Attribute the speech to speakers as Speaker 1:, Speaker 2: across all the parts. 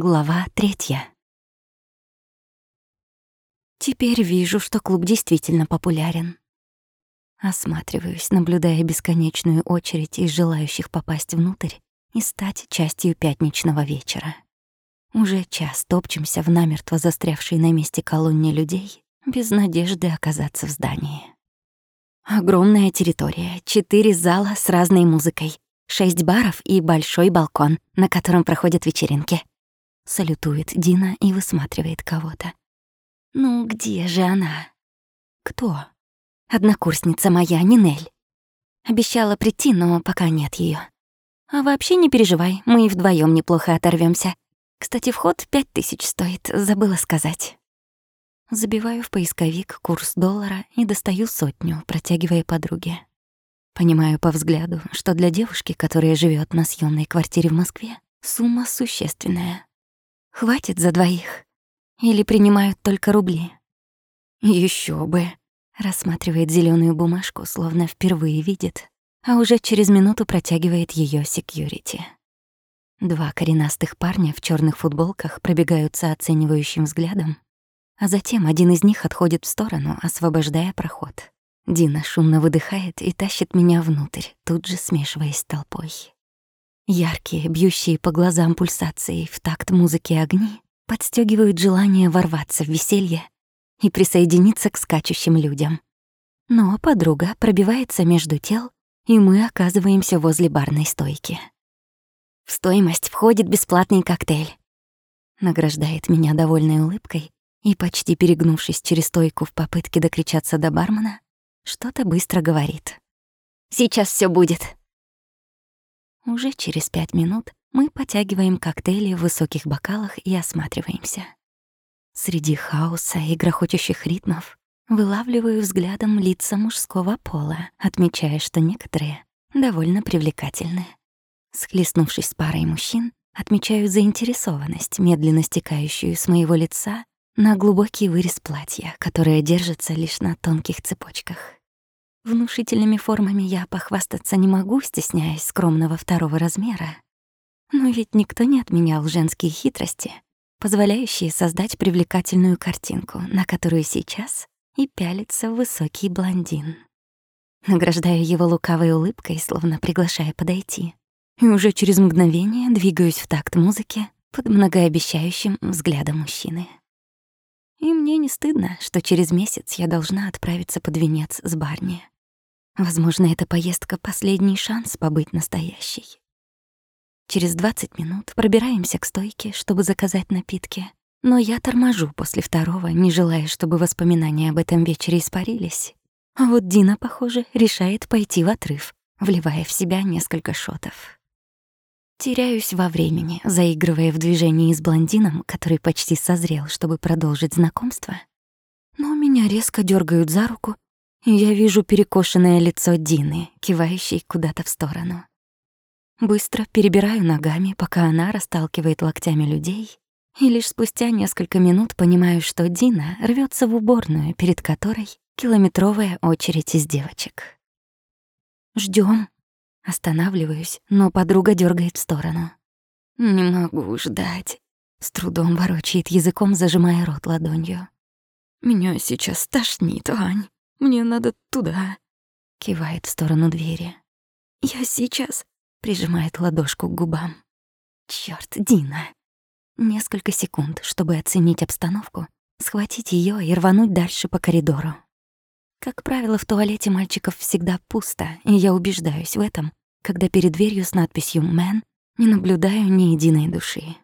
Speaker 1: Глава третья. Теперь вижу, что клуб действительно популярен. Осматриваюсь, наблюдая бесконечную очередь из желающих попасть внутрь и стать частью пятничного вечера. Уже час топчемся в намертво застрявшей на месте колонне людей, без надежды оказаться в здании. Огромная территория, четыре зала с разной музыкой, шесть баров и большой балкон, на котором проходят вечеринки. Салютует Дина и высматривает кого-то. Ну, где же она? Кто? Однокурсница моя, Нинель. Обещала прийти, но пока нет ее. А вообще не переживай, мы и вдвоем неплохо оторвемся. Кстати, вход пять тысяч стоит, забыла сказать. Забиваю в поисковик курс доллара и достаю сотню, протягивая подруге. Понимаю по взгляду, что для девушки, которая живет на съемной квартире в Москве, сумма существенная. Хватит за двоих? Или принимают только рубли? Еще бы. Рассматривает зеленую бумажку, словно впервые видит, а уже через минуту протягивает ее секьюрити. Два коренастых парня в черных футболках пробегаются оценивающим взглядом, а затем один из них отходит в сторону, освобождая проход. Дина шумно выдыхает и тащит меня внутрь, тут же смешиваясь с толпой. Яркие, бьющие по глазам пульсации в такт музыки огни подстегивают желание ворваться в веселье и присоединиться к скачущим людям. Но подруга пробивается между тел, и мы оказываемся возле барной стойки. В стоимость входит бесплатный коктейль. Награждает меня довольной улыбкой и, почти перегнувшись через стойку в попытке докричаться до бармена, что-то быстро говорит. «Сейчас все будет», уже через пять минут мы потягиваем коктейли в высоких бокалах и осматриваемся. Среди хаоса и грохочущих ритмов вылавливаю взглядом лица мужского пола, отмечая, что некоторые довольно привлекательны. Схлестнувшись с парой мужчин, отмечаю заинтересованность, медленно стекающую с моего лица на глубокий вырез платья, которое держится лишь на тонких цепочках. Внушительными формами я похвастаться не могу, стесняясь скромного второго размера. Но ведь никто не отменял женские хитрости, позволяющие создать привлекательную картинку, на которую сейчас и пялится высокий блондин. Награждаю его лукавой улыбкой, словно приглашая подойти. И уже через мгновение двигаюсь в такт музыки под многообещающим взглядом мужчины. И мне не стыдно, что через месяц я должна отправиться под венец с Барни. Возможно, эта поездка — последний шанс побыть настоящей. Через 20 минут пробираемся к стойке, чтобы заказать напитки. Но я торможу после второго, не желая, чтобы воспоминания об этом вечере испарились. А вот Дина, похоже, решает пойти в отрыв, вливая в себя несколько шотов. Теряюсь во времени, заигрывая в движении с блондином, который почти созрел, чтобы продолжить знакомство. Но меня резко дергают за руку я вижу перекошенное лицо Дины, кивающей куда-то в сторону. Быстро перебираю ногами, пока она расталкивает локтями людей, и лишь спустя несколько минут понимаю, что Дина рвется в уборную, перед которой километровая очередь из девочек. Ждем. Останавливаюсь, но подруга дергает в сторону. «Не могу ждать», — с трудом ворочает языком, зажимая рот ладонью. «Меня сейчас тошнит, Ань». Мне надо туда. Кивает в сторону двери. Я сейчас. Прижимает ладошку к губам. Чёрт, Дина. Несколько секунд, чтобы оценить обстановку, схватить её и рвануть дальше по коридору. Как правило, в туалете мальчиков всегда пусто, и я убеждаюсь в этом, когда перед дверью с надписью «Мэн» не наблюдаю ни единой души.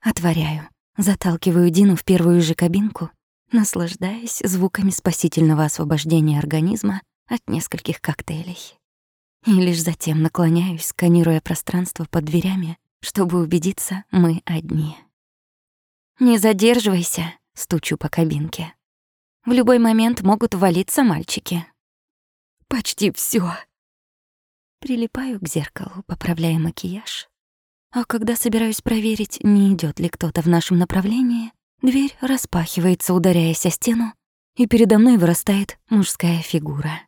Speaker 1: Отворяю, заталкиваю Дину в первую же кабинку наслаждаясь звуками спасительного освобождения организма от нескольких коктейлей. И лишь затем наклоняюсь, сканируя пространство под дверями, чтобы убедиться, мы одни. «Не задерживайся», — стучу по кабинке. «В любой момент могут валиться мальчики». «Почти всё». Прилипаю к зеркалу, поправляя макияж. А когда собираюсь проверить, не идёт ли кто-то в нашем направлении, Дверь распахивается, ударяясь о стену, и передо мной вырастает мужская фигура.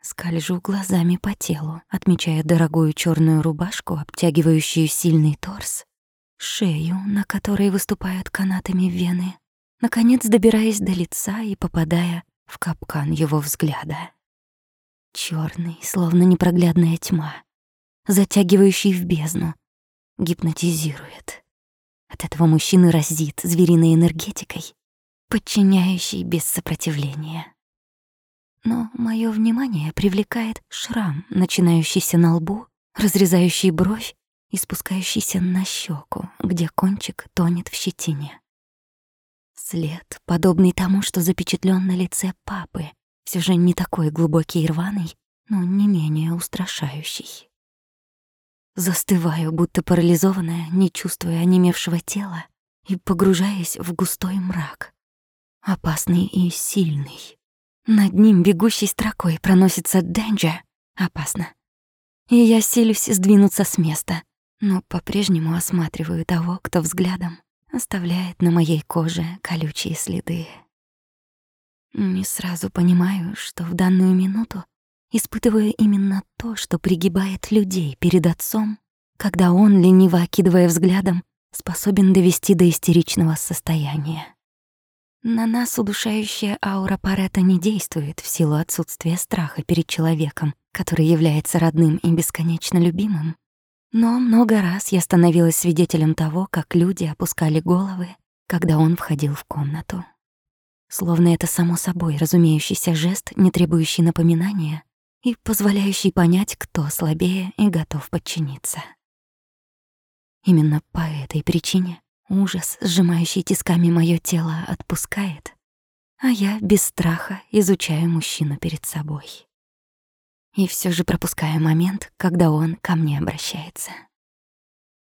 Speaker 1: Скольжу глазами по телу, отмечая дорогую черную рубашку, обтягивающую сильный торс, шею, на которой выступают канатами вены, наконец добираясь до лица и попадая в капкан его взгляда. Черный, словно непроглядная тьма, затягивающий в бездну, гипнотизирует. От этого мужчины разит звериной энергетикой, подчиняющей без сопротивления. Но мое внимание привлекает шрам, начинающийся на лбу, разрезающий бровь и спускающийся на щеку, где кончик тонет в щетине. След, подобный тому, что запечатлен на лице папы, все же не такой глубокий и рваный, но не менее устрашающий. Застываю, будто парализованная, не чувствуя онемевшего тела и погружаясь в густой мрак. Опасный и сильный. Над ним бегущей строкой проносится Danger. Опасно. И я силюсь сдвинуться с места, но по-прежнему осматриваю того, кто взглядом оставляет на моей коже колючие следы. Не сразу понимаю, что в данную минуту испытываю именно то, что пригибает людей перед отцом, когда он, лениво окидывая взглядом, способен довести до истеричного состояния. На нас удушающая аура Парета не действует в силу отсутствия страха перед человеком, который является родным и бесконечно любимым, но много раз я становилась свидетелем того, как люди опускали головы, когда он входил в комнату. Словно это само собой разумеющийся жест, не требующий напоминания и позволяющий понять, кто слабее и готов подчиниться. Именно по этой причине ужас, сжимающий тисками моё тело, отпускает, а я без страха изучаю мужчину перед собой и все же пропускаю момент, когда он ко мне обращается.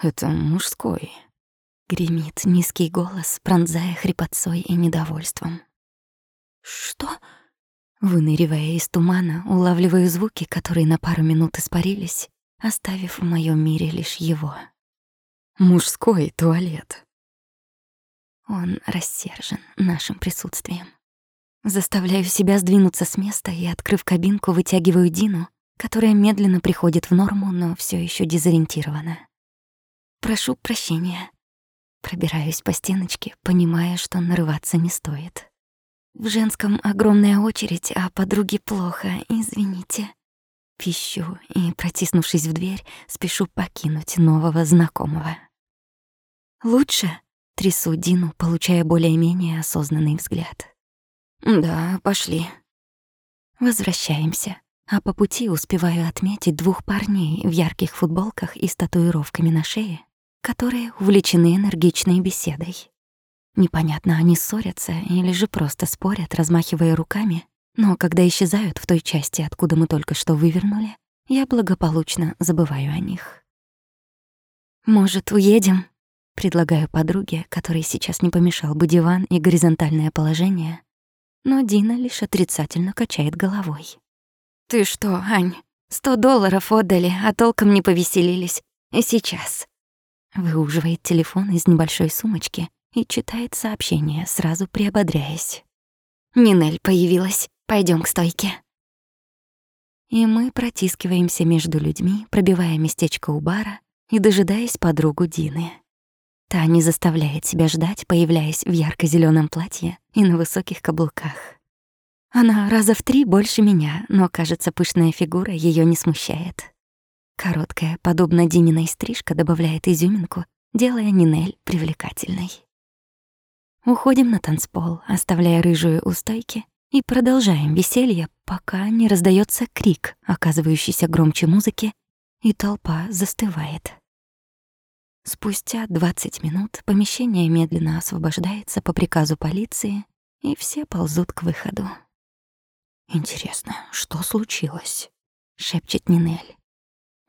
Speaker 2: «Это мужской», —
Speaker 1: гремит низкий голос, пронзая хрипотцой и недовольством. «Что?» Выныривая из тумана, улавливаю звуки, которые на пару минут испарились, оставив в моем мире лишь его.
Speaker 2: «Мужской туалет».
Speaker 1: Он рассержен нашим присутствием. Заставляю себя сдвинуться с места и, открыв кабинку, вытягиваю Дину, которая медленно приходит в норму, но все еще дезориентирована. Прошу прощения. Пробираюсь по стеночке, понимая, что нарываться не стоит. В женском огромная очередь, а подруге плохо, извините. Пищу и, протиснувшись в дверь, спешу покинуть нового знакомого. Лучше трясу Дину, получая более-менее осознанный взгляд.
Speaker 2: Да, пошли.
Speaker 1: Возвращаемся, а по пути успеваю отметить двух парней в ярких футболках и с татуировками на шее, которые увлечены энергичной беседой. Непонятно, они ссорятся или же просто спорят, размахивая руками, но когда исчезают в той части, откуда мы только что вывернули, я благополучно забываю о них. «Может, уедем?» — предлагаю подруге, которой сейчас не помешал бы диван и горизонтальное положение, но Дина лишь отрицательно качает головой. «Ты что, Ань, сто долларов отдали, а толком не повеселились. И сейчас». Выуживает телефон из небольшой сумочки и читает сообщение, сразу приободряясь. «Нинель появилась. Пойдем к стойке». И мы протискиваемся между людьми, пробивая местечко у бара и дожидаясь подругу Дины. Та не заставляет себя ждать, появляясь в ярко зеленом платье и на высоких каблуках. Она раза в три больше меня, но, кажется, пышная фигура ее не смущает. Короткая, подобно Дининой стрижка, добавляет изюминку, делая Нинель привлекательной. Уходим на танцпол, оставляя рыжую у стойки, и продолжаем веселье, пока не раздается крик, оказывающийся громче музыки, и толпа застывает. Спустя 20 минут помещение медленно освобождается по приказу полиции, и все ползут к выходу.
Speaker 2: «Интересно, что случилось?»
Speaker 1: — шепчет Нинель.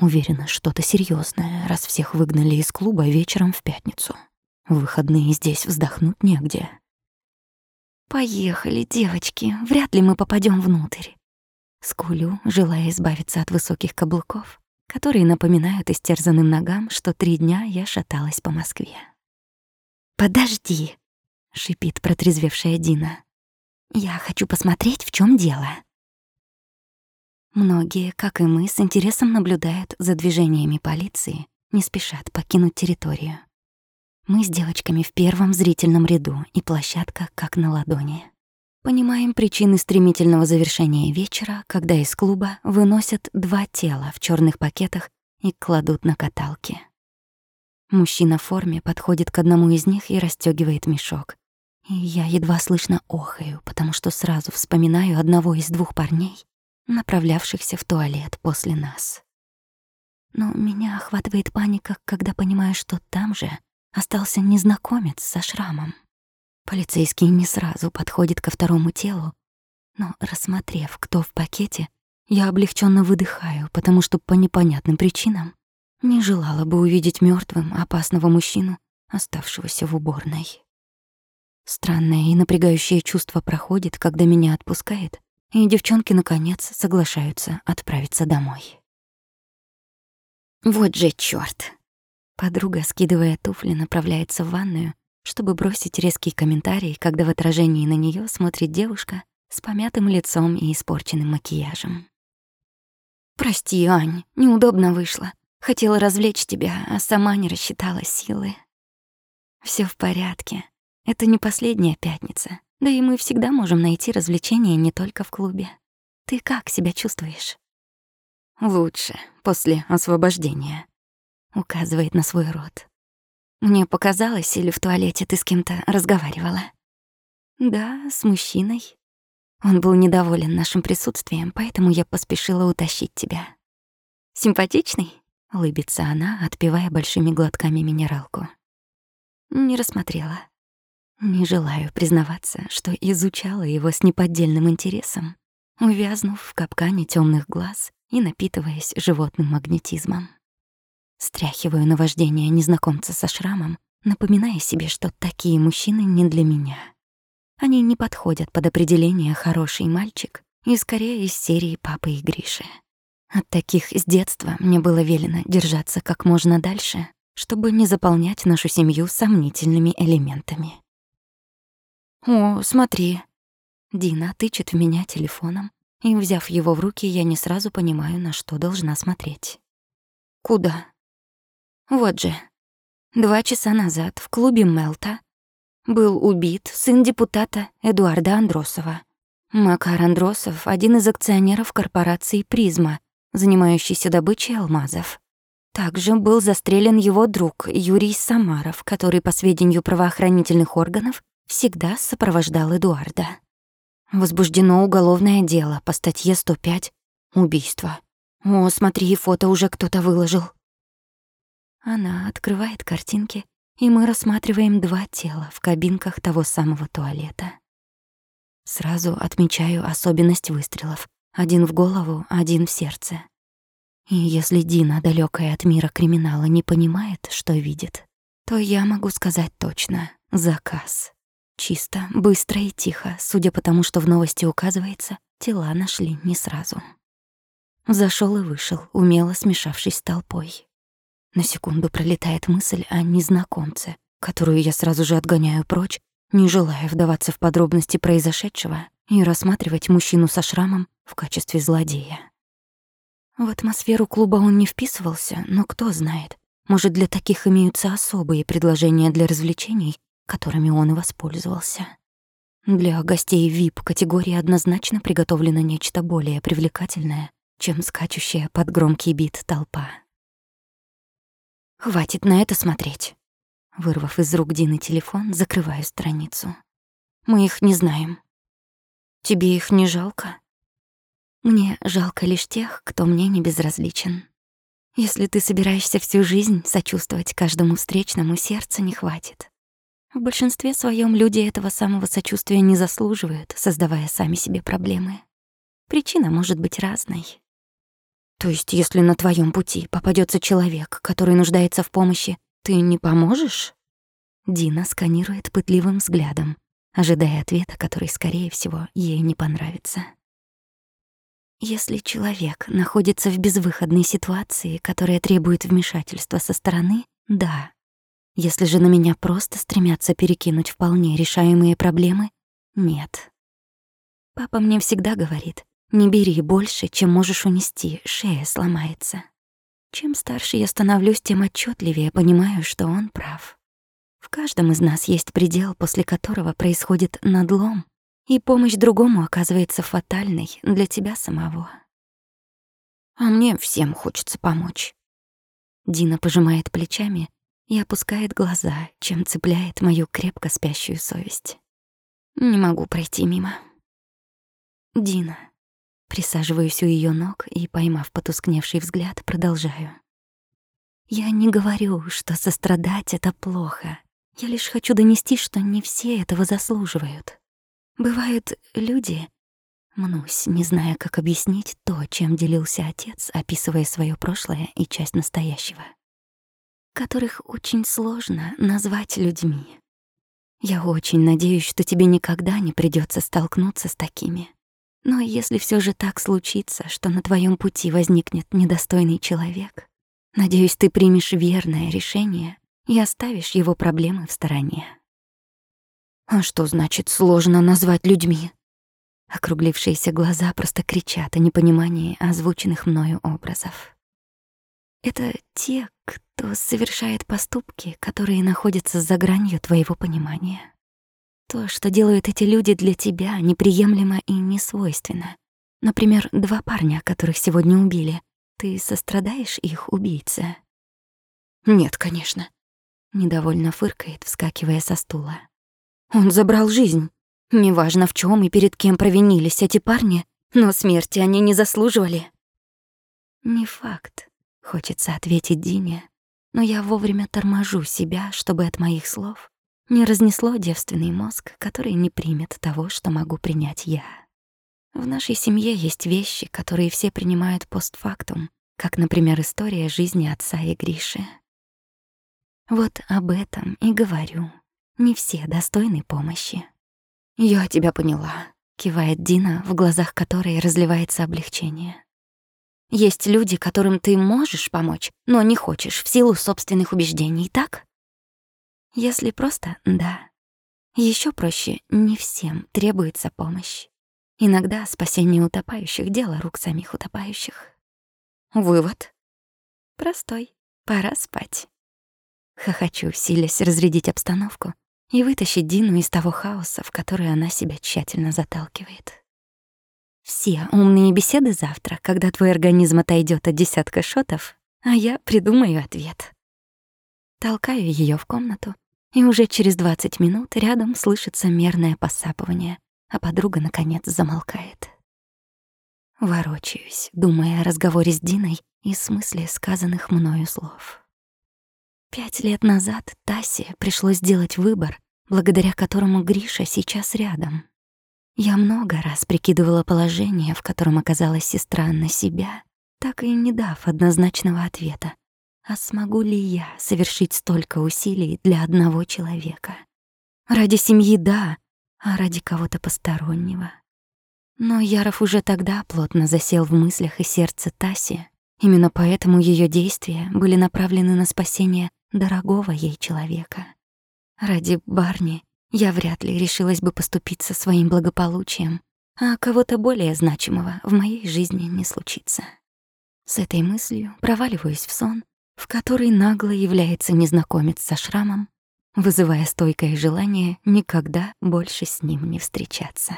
Speaker 2: Уверена, что-то серьезное, раз всех выгнали из клуба вечером в пятницу. В выходные здесь вздохнуть негде.
Speaker 1: «Поехали, девочки, вряд ли мы попадем внутрь». Скулю, желая избавиться от высоких каблуков, которые напоминают истерзанным ногам, что три дня я шаталась по Москве. «Подожди!» — шипит протрезвевшая Дина. «Я хочу посмотреть, в чем дело». Многие, как и мы, с интересом наблюдают за движениями полиции, не спешат покинуть территорию. Мы с девочками в первом зрительном ряду, и площадка как на ладони. Понимаем причины стремительного завершения вечера, когда из клуба выносят два тела в черных пакетах и кладут на каталки. Мужчина в форме подходит к одному из них и расстёгивает мешок. И я едва слышно охаю, потому что сразу вспоминаю одного из двух парней, направлявшихся в туалет после нас. Но меня охватывает паника, когда понимаю, что там же остался незнакомец со шрамом. Полицейский не сразу подходит ко второму телу, но, рассмотрев, кто в пакете, я облегченно выдыхаю, потому что по непонятным причинам не желала бы увидеть мертвым опасного мужчину, оставшегося в уборной. Странное и напрягающее чувство проходит, когда меня отпускает, и девчонки, наконец, соглашаются отправиться домой. Вот же чёрт! Подруга, скидывая туфли, направляется в ванную, чтобы бросить резкий комментарий, когда в отражении на неё смотрит девушка с помятым лицом и испорченным макияжем. «Прости, Ань, неудобно вышло. Хотела развлечь тебя, а сама не рассчитала силы». Всё в порядке. Это не последняя пятница. Да и мы всегда можем найти развлечения не только в клубе. Ты как себя чувствуешь? Лучше, после освобождения. Указывает на свой рот. Мне показалось, или в туалете ты с кем-то разговаривала? Да, с мужчиной. Он был недоволен нашим присутствием, поэтому я поспешила утащить тебя. Симпатичный? Улыбится она, отпивая большими глотками минералку. Не рассмотрела. Не желаю признаваться, что изучала его с неподдельным интересом, увязнув в капкане темных глаз и напитываясь животным магнетизмом. Стряхиваю наваждение незнакомца со шрамом, напоминая себе, что такие мужчины не для меня. Они не подходят под определение «хороший мальчик» и скорее из серии «Папы и Гриши». От таких с детства мне было велено держаться как можно дальше, чтобы не заполнять нашу семью сомнительными элементами. «О, смотри». Дина тычет в меня телефоном, и, взяв его в руки, я не сразу понимаю, на что должна смотреть. «Куда?» «Вот же. Два часа назад в клубе Мелта был убит сын депутата Эдуарда Андросова. Макар Андросов — один из акционеров корпорации «Призма», занимающийся добычей алмазов. Также был застрелен его друг Юрий Самаров, который, по сведению правоохранительных органов, всегда сопровождал Эдуарда. Возбуждено уголовное дело по статье 105 «Убийство». О, смотри, фото уже кто-то выложил. Она открывает картинки, и мы рассматриваем два тела в кабинках того самого туалета. Сразу отмечаю особенность выстрелов. Один в голову, один в сердце. И если Дина, далёкая от мира криминала, не понимает, что видит, то я могу сказать точно — заказ. Чисто, быстро и тихо, судя по тому, что в новости указывается, тела нашли не сразу. Зашел и вышел, умело смешавшись с толпой. На секунду пролетает мысль о незнакомце, которую я сразу же отгоняю прочь, не желая вдаваться в подробности произошедшего и рассматривать мужчину со шрамом в качестве злодея. В атмосферу клуба он не вписывался, но кто знает, может, для таких имеются особые предложения для развлечений, которыми он и воспользовался. Для гостей VIP категории однозначно приготовлено нечто более привлекательное, чем скачущая под громкий бит толпа. «Хватит на это смотреть». Вырвав из рук Дины телефон, закрываю страницу. «Мы их не знаем». «Тебе их не жалко?» «Мне жалко лишь тех, кто мне не безразличен. Если ты собираешься всю жизнь сочувствовать каждому встречному, сердца не хватит. В большинстве своем люди этого самого сочувствия не заслуживают, создавая сами себе проблемы. Причина может быть разной. То есть, если на твоем пути попадется человек, который нуждается в помощи, ты не поможешь? Дина сканирует пытливым взглядом, ожидая ответа, который, скорее всего, ей не понравится. Если человек находится в безвыходной ситуации, которая требует вмешательства со стороны, да, если же на меня просто стремятся перекинуть вполне решаемые проблемы, нет. Папа мне всегда говорит, не бери больше, чем можешь унести, шея сломается. Чем старше я становлюсь, тем отчетливее понимаю, что он прав. В каждом из нас есть предел, после которого происходит надлом, и помощь другому оказывается фатальной для тебя самого. А мне всем хочется помочь. Дина пожимает плечами и опускает глаза, чем цепляет мою крепко спящую совесть. Не могу пройти мимо. Дина. Присаживаюсь у ее ног и, поймав потускневший взгляд, продолжаю. Я не говорю, что сострадать — это плохо. Я лишь хочу донести, что не все этого заслуживают. Бывают люди... Мнусь, не зная, как объяснить то, чем делился отец, описывая свое прошлое и часть настоящего. Которых очень сложно назвать людьми. Я очень надеюсь, что тебе никогда не придется столкнуться с такими. Но если все же так случится, что на твоем пути возникнет недостойный человек, надеюсь, ты примешь верное решение и оставишь его проблемы в стороне. А что значит сложно назвать людьми? Округлившиеся глаза просто кричат о непонимании озвученных мною образов. Это те, кто совершает поступки, которые находятся за гранью твоего понимания. То, что делают эти люди для тебя, неприемлемо и несвойственно. Например, два парня, которых сегодня убили. Ты сострадаешь их убийце? Нет, конечно. Недовольно фыркает, вскакивая со стула. Он забрал жизнь. Неважно в чем и перед кем провинились эти парни, но смерти они не заслуживали. Не факт, хочется ответить Дине, но я вовремя торможу себя, чтобы от моих слов не разнесло девственный мозг, который не примет того, что могу принять я. В нашей семье есть вещи, которые все принимают постфактум, как, например, история жизни отца и Гриши. Вот об этом и говорю. Не все достойны помощи. «Я тебя поняла», — кивает Дина, в глазах которой разливается облегчение. «Есть люди, которым ты можешь помочь, но не хочешь в силу собственных убеждений, так?» Если просто — да. Еще проще — не всем требуется помощь. Иногда спасение утопающих — дело рук самих утопающих. Вывод. Простой. Пора спать. Хохочу, силясь разрядить обстановку и вытащить Дину из того хаоса, в который она себя тщательно заталкивает. Все умные беседы завтра, когда твой организм отойдет от десятка шотов, а я придумаю ответ. Толкаю ее в комнату, и уже через 20 минут рядом слышится мерное посапывание, а подруга, наконец, замолкает. Ворочаюсь, думая о разговоре с Диной и смысле сказанных мною слов. Пять лет назад Тасе пришлось сделать выбор, благодаря которому Гриша сейчас рядом. Я много раз прикидывала положение, в котором оказалась сестра на себя, так и не дав однозначного ответа. А смогу ли я совершить столько усилий для одного человека? Ради семьи — да, а ради кого-то постороннего. Но Яров уже тогда плотно засел в мыслях и сердце Таси. Именно поэтому ее действия были направлены на спасение дорогого ей человека. Ради Барни я вряд ли решилась бы поступиться своим благополучием, а кого-то более значимого в моей жизни не случится. С этой мыслью проваливаюсь в сон, в который нагло является незнакомец со шрамом, вызывая стойкое желание никогда больше с ним не встречаться.